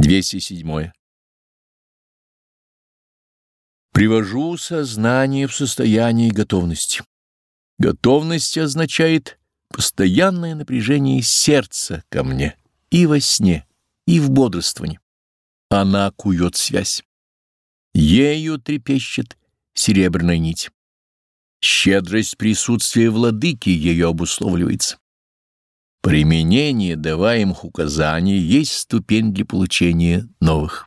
207. Привожу сознание в состояние готовности. Готовность означает постоянное напряжение сердца ко мне и во сне, и в бодрствовании. Она кует связь. Ею трепещет серебряная нить. Щедрость присутствия владыки ее обусловливается. Применение даваемых указаний есть ступень для получения новых.